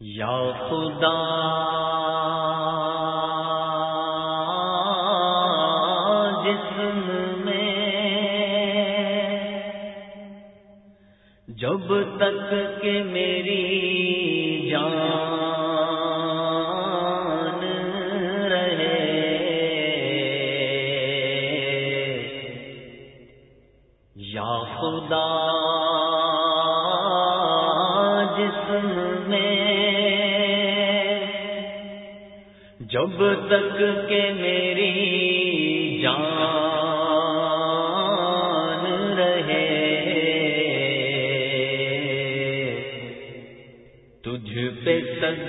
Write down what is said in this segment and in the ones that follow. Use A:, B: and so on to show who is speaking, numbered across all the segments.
A: یا خدا جسم میں جب تک کہ میری جان رہے یا خدا میں جب تک کہ میری جان رہے تجھ پہ سد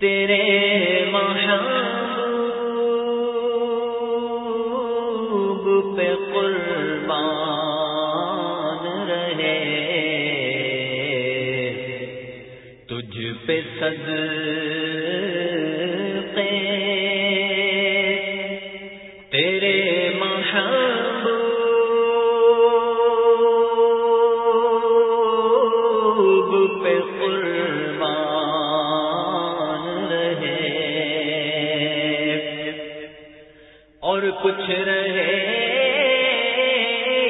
A: تیرے محبوب پہ قربان رہے۔ تجھ پہ سد تیرے محبوب پہ قربان رہے۔ اور کچھ رہے۔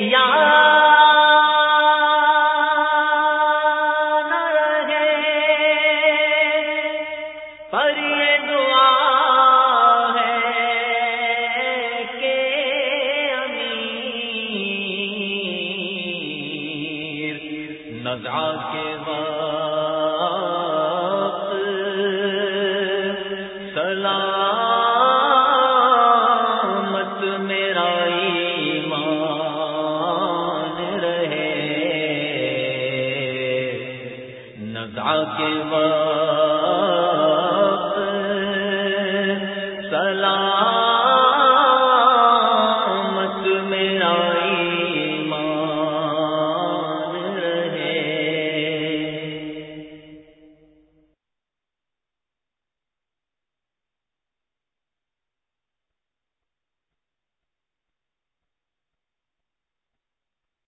A: یا نہ رہے۔ پر یہ دعا ہے کہ امیر نزا کے وقت کے ماں